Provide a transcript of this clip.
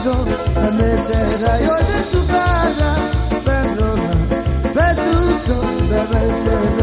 ዞ በመሰራዮ ደሱ ባራ በሮራ በሱሶ በመሰራ